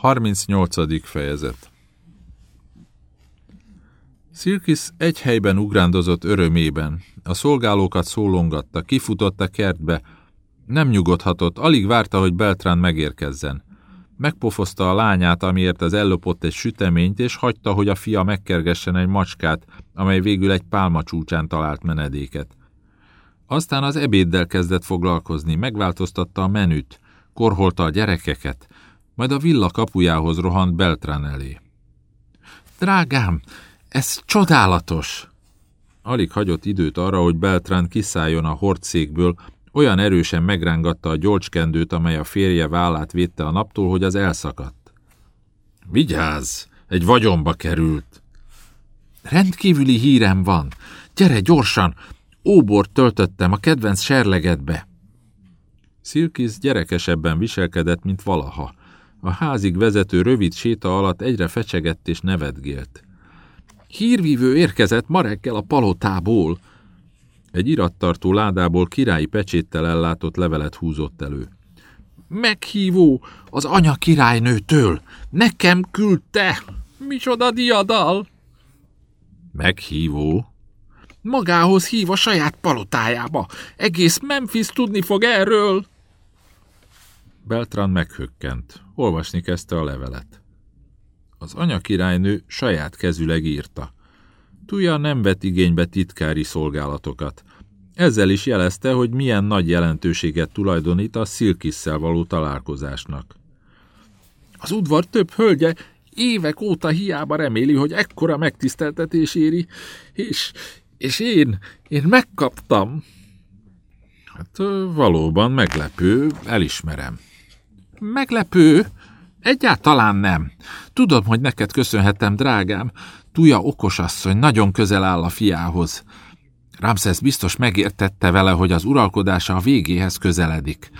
38. fejezet Szilkisz egy helyben ugrándozott örömében. A szolgálókat szólongatta, kifutott a kertbe. Nem nyugodhatott, alig várta, hogy Beltrán megérkezzen. Megpofozta a lányát, amiért az ellopott egy süteményt, és hagyta, hogy a fia megkergessen egy macskát, amely végül egy pálma csúcsán talált menedéket. Aztán az ebéddel kezdett foglalkozni, megváltoztatta a menüt, korholta a gyerekeket, majd a villa kapujához rohant Beltrán elé. Drágám, ez csodálatos! Alig hagyott időt arra, hogy Beltrán kiszálljon a hordszékből, olyan erősen megrángatta a gyolcskendőt, amely a férje vállát védte a naptól, hogy az elszakadt. Vigyázz! Egy vagyonba került! Rendkívüli hírem van! Gyere gyorsan! Óbort töltöttem a kedvenc serlegedbe! Szilkisz gyerekesebben viselkedett, mint valaha. A házig vezető rövid séta alatt egyre fecsegett és nevetgélt. Hírvívő érkezett ma reggel a palotából. Egy irattartó ládából királyi pecséttel ellátott levelet húzott elő. Meghívó az anya királynőtől. Nekem küldte. Micsoda diadal. Meghívó? Magához hív a saját palotájába. Egész Memphis tudni fog erről. Beltran meghökkent. Olvasni kezdte a levelet. Az anyakirálynő saját kezüleg írta. Tuja nem vett igénybe titkári szolgálatokat. Ezzel is jelezte, hogy milyen nagy jelentőséget tulajdonít a Szilkisszel való találkozásnak. Az udvar több hölgye évek óta hiába reméli, hogy ekkora megtiszteltetés éri, és, és én, én megkaptam. Hát valóban meglepő, elismerem. Meglepő? Egyáltalán nem. Tudom, hogy neked köszönhetem, drágám. Tuja okosasszony, nagyon közel áll a fiához. Ramszesz biztos megértette vele, hogy az uralkodása a végéhez közeledik.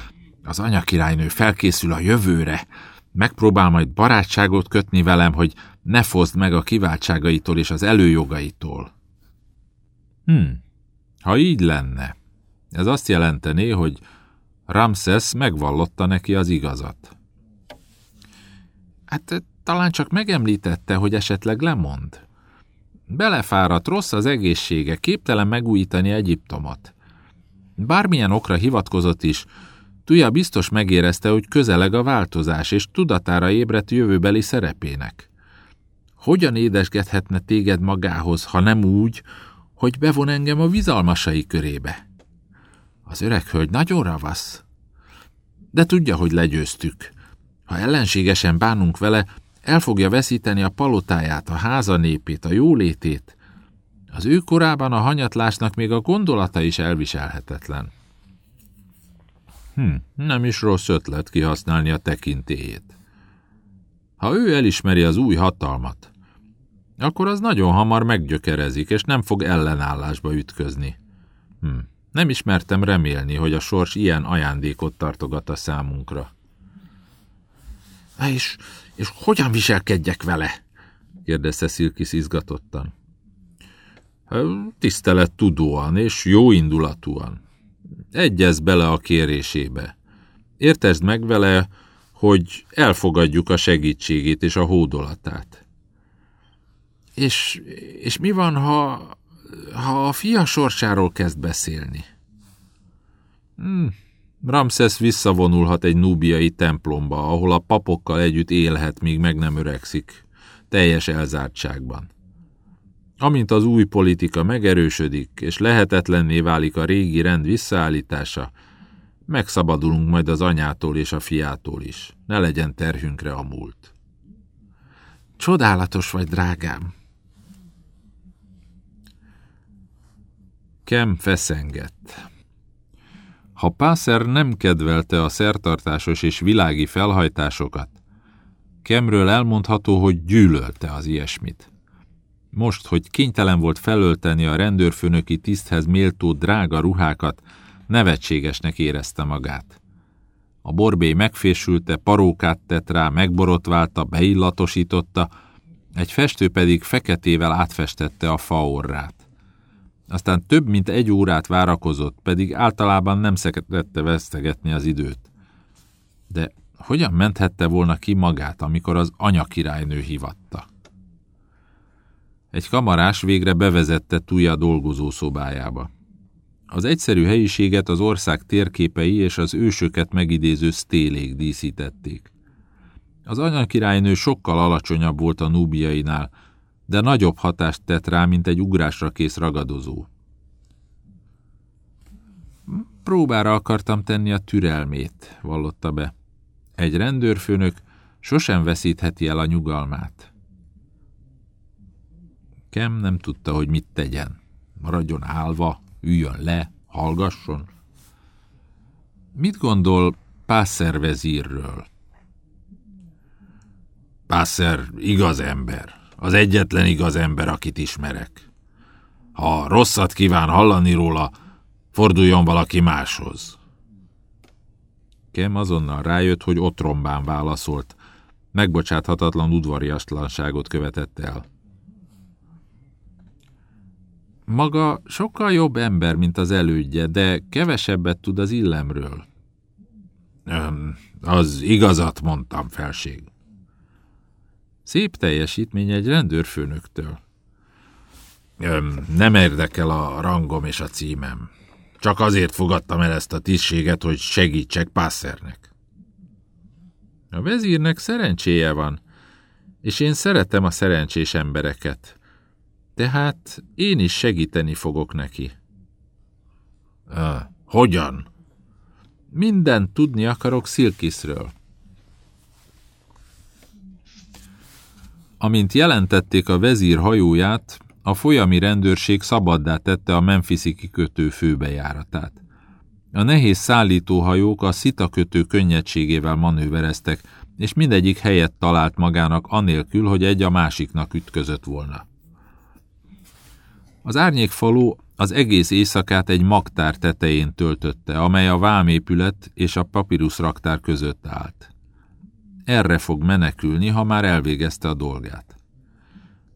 Az anyakirálynő felkészül a jövőre. Megpróbál majd barátságot kötni velem, hogy ne fozd meg a kiváltságaitól és az előjogaitól. Hm, ha így lenne, ez azt jelentené, hogy Ramszesz megvallotta neki az igazat. Hát talán csak megemlítette, hogy esetleg lemond. Belefáradt, rossz az egészsége, képtelen megújítani Egyiptomot. Bármilyen okra hivatkozott is, Tuja biztos megérezte, hogy közeleg a változás, és tudatára ébredt jövőbeli szerepének. Hogyan édesgethetne téged magához, ha nem úgy, hogy bevon engem a bizalmasai körébe? Az öreg hölgy nagyon ravasz. De tudja, hogy legyőztük. Ha ellenségesen bánunk vele, el fogja veszíteni a palotáját, a háza népét, a jólétét. Az ő korában a hanyatlásnak még a gondolata is elviselhetetlen. Hm, nem is rossz ötlet kihasználni a tekintélyét. Ha ő elismeri az új hatalmat, akkor az nagyon hamar meggyökerezik, és nem fog ellenállásba ütközni. Hm. Nem ismertem remélni, hogy a sors ilyen ajándékot tartogat a számunkra. És, és hogyan viselkedjek vele? kérdezte Szilkisz izgatottan. Tisztelet tudóan és jó indulatúan. Egyez bele a kérésébe. Értesd meg vele, hogy elfogadjuk a segítségét és a hódolatát. És, és mi van, ha, ha a fia sorsáról kezd beszélni? Hmm, Ramszesz visszavonulhat egy núbiai templomba, ahol a papokkal együtt élhet, míg meg nem öregszik, teljes elzártságban. Amint az új politika megerősödik, és lehetetlenné válik a régi rend visszaállítása, megszabadulunk majd az anyától és a fiától is. Ne legyen terhünkre a múlt. Csodálatos vagy, drágám! Kem feszengett. Ha Pászer nem kedvelte a szertartásos és világi felhajtásokat, Kemről elmondható, hogy gyűlölte az ilyesmit. Most, hogy kénytelen volt felölteni a rendőrfőnöki tiszthez méltó drága ruhákat, nevetségesnek érezte magát. A borbély megfésülte, parókát tett rá, megborotválta, beillatosította, egy festő pedig feketével átfestette a faorrát. Aztán több mint egy órát várakozott, pedig általában nem szerette vesztegetni az időt. De hogyan menthette volna ki magát, amikor az anyakirálynő hivatta? Egy kamarás végre bevezette Tuja dolgozó szobájába. Az egyszerű helyiséget az ország térképei és az ősöket megidéző sztélék díszítették. Az anyakirálynő sokkal alacsonyabb volt a núbiainál, de nagyobb hatást tett rá, mint egy ugrásra kész ragadozó. Próbára akartam tenni a türelmét, vallotta be. Egy rendőrfőnök sosem veszítheti el a nyugalmát. Kem nem tudta, hogy mit tegyen. Maradjon állva, üljön le, hallgasson. Mit gondol Pászer vezírről? Pászer igaz ember. Az egyetlen igaz ember, akit ismerek. Ha rosszat kíván hallani róla, forduljon valaki máshoz. Kem azonnal rájött, hogy otrombán válaszolt. Megbocsáthatatlan udvariastlanságot követett el. Maga sokkal jobb ember, mint az elődje, de kevesebbet tud az illemről. Az igazat mondtam, felség. Szép teljesítmény egy rendőrfőnöktől. Nem érdekel a rangom és a címem. Csak azért fogadtam el ezt a tisztséget, hogy segítsek Pásszernek. A vezírnek szerencséje van, és én szeretem a szerencsés embereket. Tehát én is segíteni fogok neki. Uh, hogyan? Mindent tudni akarok Szilkiszről. Amint jelentették a vezír hajóját, a folyami rendőrség szabaddá tette a Memphisi kikötő főbejáratát. A nehéz szállítóhajók a szitakötő könnyedségével manővereztek, és mindegyik helyet talált magának anélkül, hogy egy a másiknak ütközött volna. Az árnyékfaló az egész éjszakát egy magtár tetején töltötte, amely a vámépület és a raktár között állt. Erre fog menekülni, ha már elvégezte a dolgát.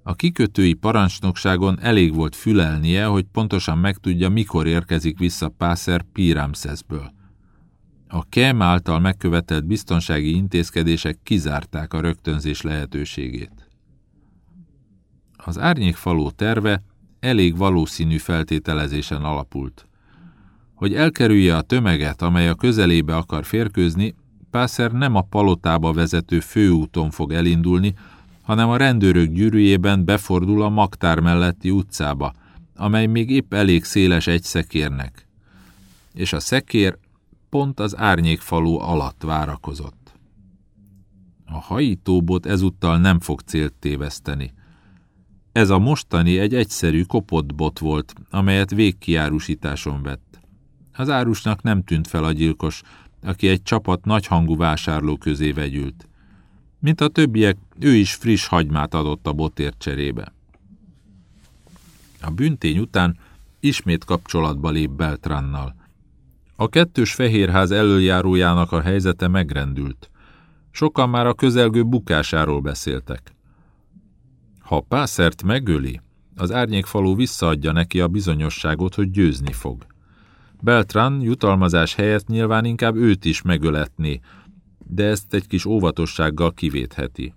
A kikötői parancsnokságon elég volt fülelnie, hogy pontosan megtudja, mikor érkezik vissza Pászer Piramszeszből. A KEM által megkövetelt biztonsági intézkedések kizárták a rögtönzés lehetőségét. Az árnyékfaló terve elég valószínű feltételezésen alapult. Hogy elkerülje a tömeget, amely a közelébe akar férkőzni, Pászer nem a palotába vezető főúton fog elindulni, hanem a rendőrök gyűrűjében befordul a magtár melletti utcába, amely még épp elég széles egy szekérnek. És a szekér pont az árnyékfalú alatt várakozott. A hajítóbot ezúttal nem fog célt téveszteni. Ez a mostani egy egyszerű kopott bot volt, amelyet végkiárusításon vett. Az árusnak nem tűnt fel a gyilkos, aki egy csapat nagyhangú vásárló közé vegyült. Mint a többiek, ő is friss hagymát adott a botért cserébe. A büntény után ismét kapcsolatba lép Beltrannal. A kettős fehérház elöljárójának a helyzete megrendült. Sokan már a közelgő bukásáról beszéltek. Ha Pászert megöli, az árnyékfalú visszaadja neki a bizonyosságot, hogy győzni fog. Beltran jutalmazás helyett nyilván inkább őt is megöletné, de ezt egy kis óvatossággal kivétheti.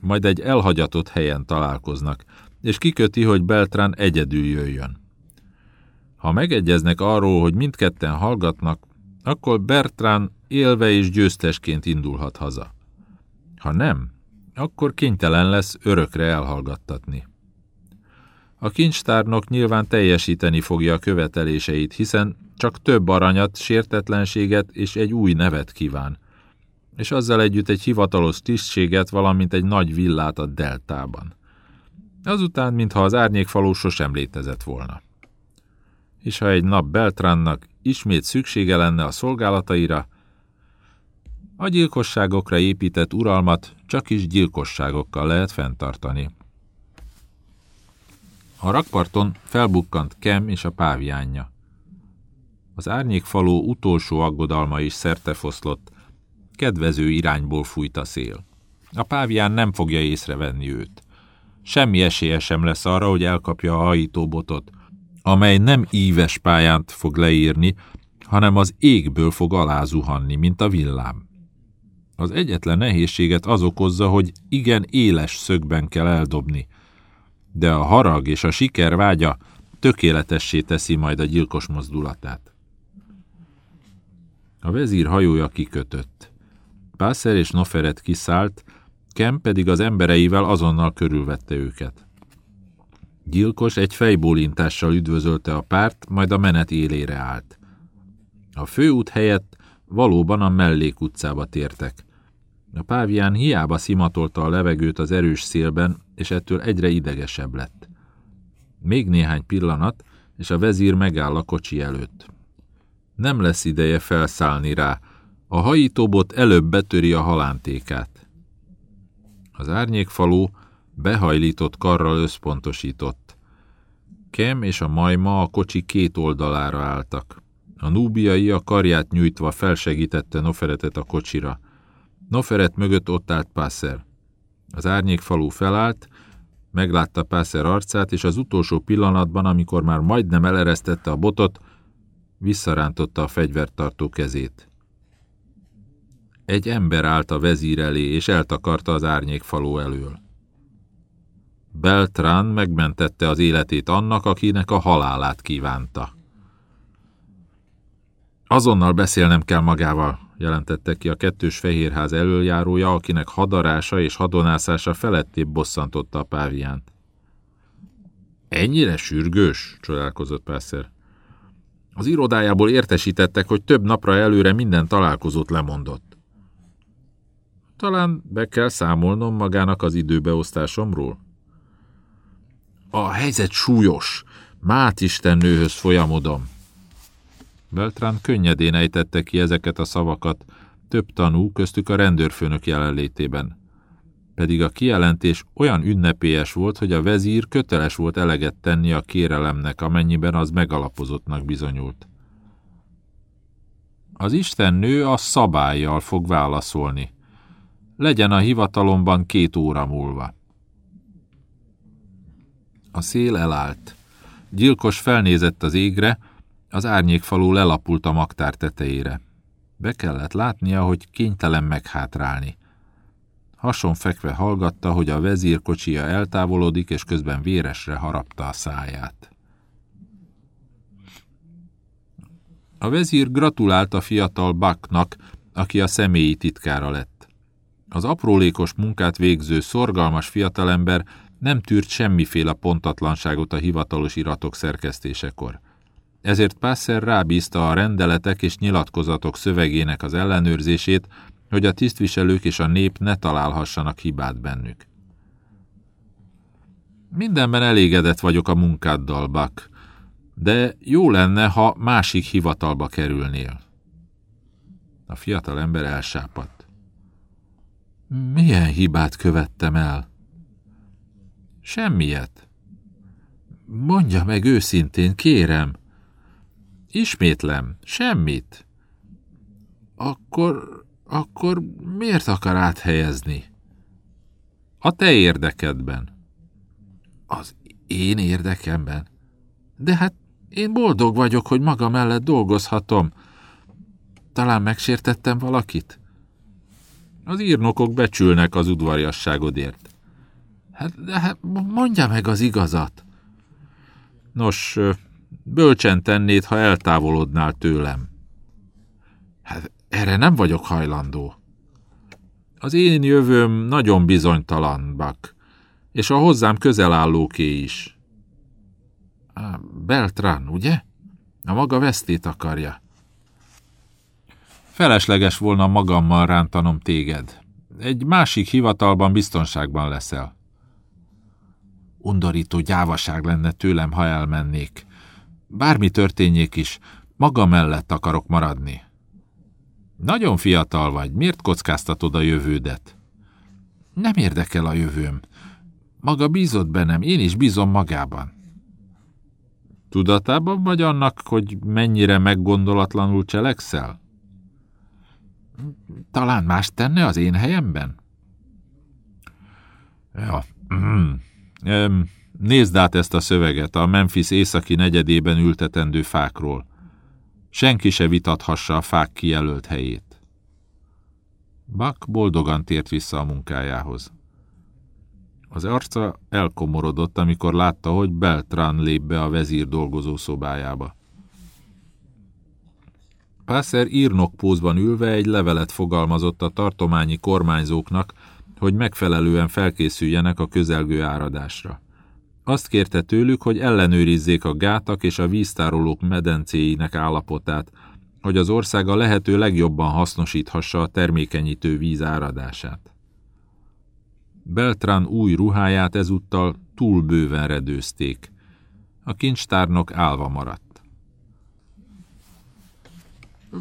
Majd egy elhagyatott helyen találkoznak, és kiköti, hogy Beltrán egyedül jöjjön. Ha megegyeznek arról, hogy mindketten hallgatnak, akkor Bertrán élve és győztesként indulhat haza. Ha nem, akkor kénytelen lesz örökre elhallgattatni. A kincstárnok nyilván teljesíteni fogja a követeléseit, hiszen csak több aranyat, sértetlenséget és egy új nevet kíván, és azzal együtt egy hivatalos tisztséget, valamint egy nagy villát a deltában. Azután, mintha az árnyékfaló sosem létezett volna. És ha egy nap Beltránnak ismét szüksége lenne a szolgálataira, a gyilkosságokra épített uralmat csak is gyilkosságokkal lehet fenntartani. A rakparton felbukkant Kem és a páviánja. Az árnyékfaló utolsó aggodalma is szertefoszlott, kedvező irányból fújt a szél. A pávián nem fogja észrevenni őt. Semmi esélye sem lesz arra, hogy elkapja a hajítóbotot, amely nem íves pályát fog leírni, hanem az égből fog alázuhanni, mint a villám. Az egyetlen nehézséget az okozza, hogy igen éles szögben kell eldobni. De a harag és a siker vágya tökéletessé teszi majd a gyilkos mozdulatát. A vezír hajója kikötött. Pászer és Noferet kiszállt, Kem pedig az embereivel azonnal körülvette őket. Gyilkos egy fejbólintással üdvözölte a párt, majd a menet élére állt. A főút helyett valóban a mellékutcába tértek. A pávián hiába szimatolta a levegőt az erős szélben, és ettől egyre idegesebb lett. Még néhány pillanat, és a vezír megáll a kocsi előtt. Nem lesz ideje felszállni rá, a hajítóbot előbb betöri a halántékát. Az árnyékfalú behajlított karral összpontosított. Kem és a majma a kocsi két oldalára álltak. A núbiai a karját nyújtva felsegítette Noferetet a kocsira. Noferet mögött ott állt Pászer. Az árnyékfalú felállt, meglátta Pászer arcát, és az utolsó pillanatban, amikor már majdnem eleresztette a botot, visszarántotta a fegyvertartó kezét. Egy ember állt a vezír elé, és eltakarta az árnyékfaló elől. Beltrán megmentette az életét annak, akinek a halálát kívánta. Azonnal beszélnem kell magával, jelentette ki a kettős fehérház elöljárója, akinek hadarása és hadonászása felettébb bosszantotta a páviánt. Ennyire sürgős? csodálkozott Pászer. Az irodájából értesítettek, hogy több napra előre minden találkozót lemondott. Talán be kell számolnom magának az időbeosztásomról? A helyzet súlyos. Mát istennőhöz folyamodom. Beltrán könnyedén ejtette ki ezeket a szavakat, több tanú, köztük a rendőrfőnök jelenlétében. Pedig a kijelentés olyan ünnepélyes volt, hogy a vezír köteles volt eleget tenni a kérelemnek, amennyiben az megalapozottnak bizonyult. Az istennő a szabályjal fog válaszolni. Legyen a hivatalomban két óra múlva. A szél elállt. Gyilkos felnézett az égre, az árnyékfalú lelapult a magtár tetejére. Be kellett látnia, hogy kénytelen meghátrálni. Hason fekve hallgatta, hogy a vezír kocsia eltávolodik, és közben véresre harapta a száját. A vezír gratulált a fiatal Baknak, aki a személyi titkára lett. Az aprólékos munkát végző, szorgalmas fiatalember nem tűrt semmiféle pontatlanságot a hivatalos iratok szerkesztésekor ezért Passer rábízta a rendeletek és nyilatkozatok szövegének az ellenőrzését, hogy a tisztviselők és a nép ne találhassanak hibát bennük. Mindenben elégedett vagyok a munkáddal, Buck, de jó lenne, ha másik hivatalba kerülnél. A fiatal ember elsápadt. Milyen hibát követtem el? Semmiet. Mondja meg őszintén, kérem. Ismétlem, semmit. Akkor, akkor miért akar áthelyezni? A te érdekedben. Az én érdekemben? De hát én boldog vagyok, hogy maga mellett dolgozhatom. Talán megsértettem valakit? Az írnokok becsülnek az udvariasságodért. Hát, de hát mondja meg az igazat. Nos, Bölcsen tennéd, ha eltávolodnál tőlem. Hát erre nem vagyok hajlandó. Az én jövőm nagyon bizonytalan, Bak, és a hozzám közel állóké is. Beltran, ugye? A maga vesztét akarja. Felesleges volna magammal rántanom téged. Egy másik hivatalban biztonságban leszel. Undorító gyávaság lenne tőlem, ha elmennék. Bármi történjék is, maga mellett akarok maradni. Nagyon fiatal vagy, miért kockáztatod a jövődet? Nem érdekel a jövőm. Maga bízott bennem, én is bízom magában. Tudatában vagy annak, hogy mennyire meggondolatlanul cselekszel? Talán más tenne az én helyemben? Ja, mm. Nézd át ezt a szöveget a Memphis északi negyedében ültetendő fákról. Senki se vitathassa a fák kijelölt helyét. Buck boldogan tért vissza a munkájához. Az arca elkomorodott, amikor látta, hogy Beltran lép be a vezír dolgozó szobájába. Pászer írnokpózban ülve egy levelet fogalmazott a tartományi kormányzóknak, hogy megfelelően felkészüljenek a közelgő áradásra. Azt kérte tőlük, hogy ellenőrizzék a gátak és a víztárolók medencéinek állapotát, hogy az ország a lehető legjobban hasznosíthassa a termékenyítő víz áradását. Beltran új ruháját ezúttal túl bőven redőzték. A kincstárnok álva maradt.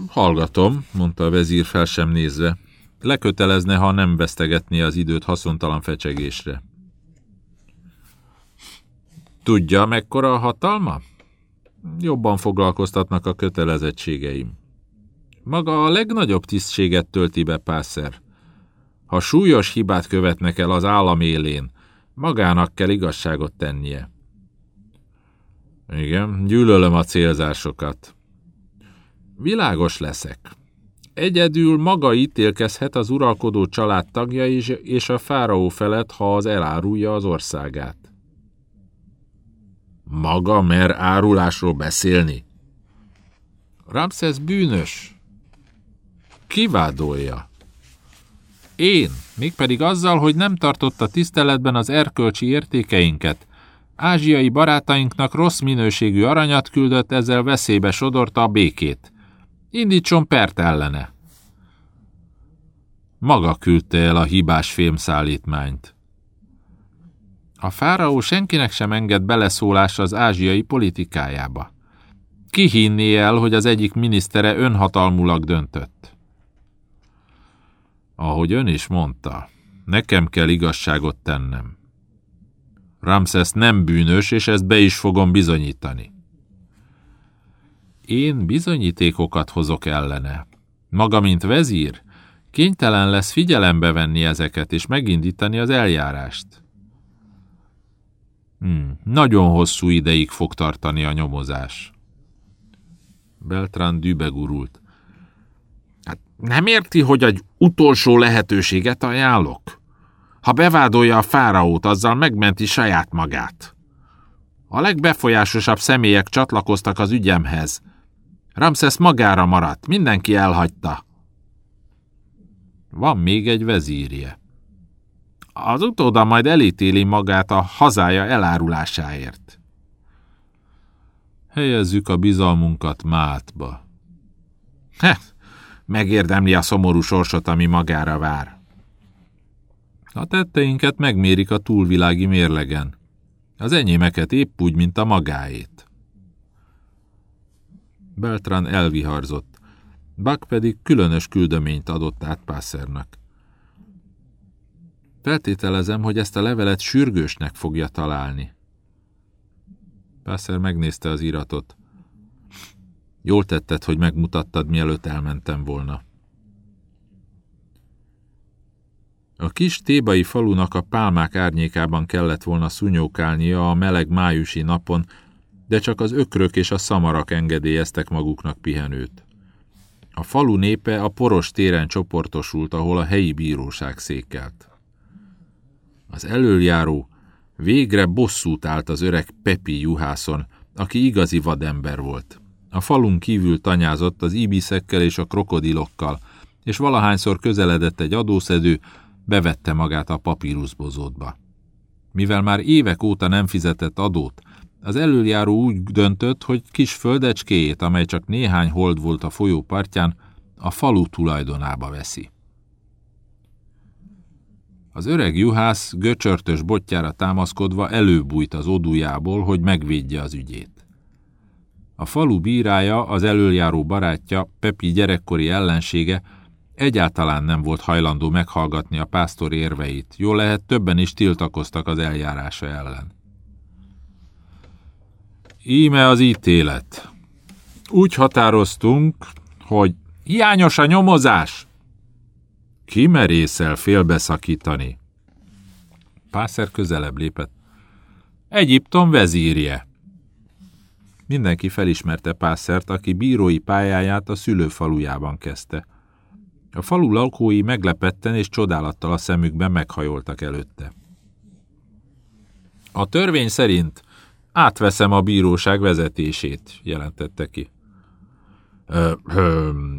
Hallgatom, mondta a vezír fel sem nézve. Lekötelezne, ha nem vesztegetné az időt haszontalan fecsegésre. Tudja, mekkora a hatalma? Jobban foglalkoztatnak a kötelezettségeim. Maga a legnagyobb tisztséget tölti be Pászer. Ha súlyos hibát követnek el az állam élén, magának kell igazságot tennie. Igen, gyűlölöm a célzásokat. Világos leszek. Egyedül maga ítélkezhet az uralkodó család tagja is, és a fáraó felett, ha az elárulja az országát. Maga mer árulásról beszélni? Ramszesz bűnös. Kivádolja. Én, mégpedig azzal, hogy nem tartotta tiszteletben az erkölcsi értékeinket. Ázsiai barátainknak rossz minőségű aranyat küldött, ezzel veszélybe sodorta a békét. Indítson pert ellene. Maga küldte el a hibás fémszállítmányt. A fáraó senkinek sem enged beleszólás az ázsiai politikájába. Ki hinné el, hogy az egyik minisztere önhatalmulag döntött? Ahogy ön is mondta, nekem kell igazságot tennem. Ramses nem bűnös, és ezt be is fogom bizonyítani. Én bizonyítékokat hozok ellene. Maga, mint vezír, kénytelen lesz figyelembe venni ezeket, és megindítani az eljárást. Hmm, nagyon hosszú ideig fog tartani a nyomozás. Beltrán dübegurult. Hát nem érti, hogy egy utolsó lehetőséget ajánlok? Ha bevádolja a fáraót, azzal megmenti saját magát. A legbefolyásosabb személyek csatlakoztak az ügyemhez. Ramszesz magára maradt, mindenki elhagyta. Van még egy vezírje. Az utóda majd elítéli magát a hazája elárulásáért. Helyezzük a bizalmunkat mátba. Heh, megérdemli a szomorú sorsot, ami magára vár. A tetteinket megmérik a túlvilági mérlegen. Az enyémeket épp úgy, mint a magáét. Beltran elviharzott. Buck pedig különös küldöményt adott át Pásszernak. Feltételezem, hogy ezt a levelet sürgősnek fogja találni. Pászer megnézte az iratot. Jól tetted, hogy megmutattad, mielőtt elmentem volna. A kis tébai falunak a pálmák árnyékában kellett volna szunyókálnia a meleg májusi napon, de csak az ökrök és a szamarak engedélyeztek maguknak pihenőt. A falu népe a poros téren csoportosult, ahol a helyi bíróság székelt. Az előjáró végre bosszút állt az öreg Pepi juhászon, aki igazi vadember volt. A falun kívül tanyázott az ibiszekkel és a krokodilokkal, és valahányszor közeledett egy adószedő, bevette magát a papíruszbozótba. Mivel már évek óta nem fizetett adót, az előjáró úgy döntött, hogy kis földecskéjét, amely csak néhány hold volt a folyó partján, a falu tulajdonába veszi. Az öreg juhász göcsörtös botjára támaszkodva előbújt az odújából, hogy megvédje az ügyét. A falu bírája, az előjáró barátja, Pepi gyerekkori ellensége egyáltalán nem volt hajlandó meghallgatni a pásztor érveit, jól lehet többen is tiltakoztak az eljárása ellen. Íme az ítélet. Úgy határoztunk, hogy hiányos a nyomozás, ki merészel félbeszakítani? Pászer közelebb lépett. Egyiptom vezírje. Mindenki felismerte Pászert, aki bírói pályáját a szülőfalujában kezdte. A falu lakói meglepetten és csodálattal a szemükben meghajoltak előtte. A törvény szerint átveszem a bíróság vezetését, jelentette ki.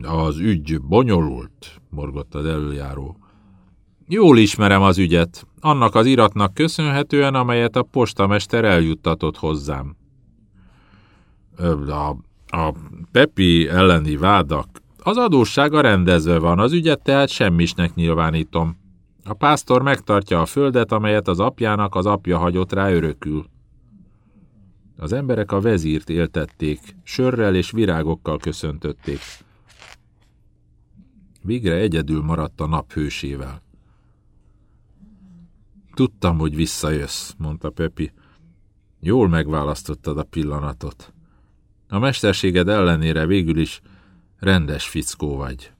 Az ügy bonyolult, morgott az előjáró. Jól ismerem az ügyet, annak az iratnak köszönhetően, amelyet a postamester eljuttatott hozzám. A, a Pepi elleni vádak. Az adóssága rendezve van, az ügyet tehát semmisnek nyilvánítom. A pásztor megtartja a földet, amelyet az apjának az apja hagyott rá örökül. Az emberek a vezírt éltették, sörrel és virágokkal köszöntötték. Végre egyedül maradt a nap hősével. Tudtam, hogy visszajössz, mondta Pepi. Jól megválasztottad a pillanatot. A mesterséged ellenére végül is rendes fickó vagy.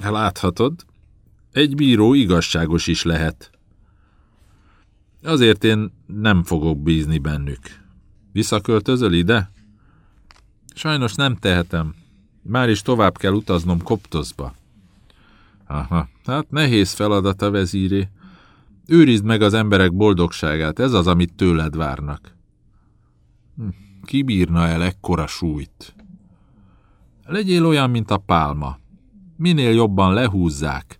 Láthatod, egy bíró igazságos is lehet. Azért én nem fogok bízni bennük. Visszaköltözöl ide? Sajnos nem tehetem. Már is tovább kell utaznom Koptozba. Aha, hát nehéz feladat a vezíré. Őrizd meg az emberek boldogságát, ez az, amit tőled várnak. Hm, ki bírna el ekkora súlyt? Legyél olyan, mint a pálma. Minél jobban lehúzzák,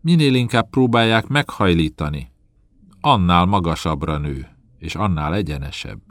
minél inkább próbálják meghajlítani, annál magasabbra nő, és annál egyenesebb.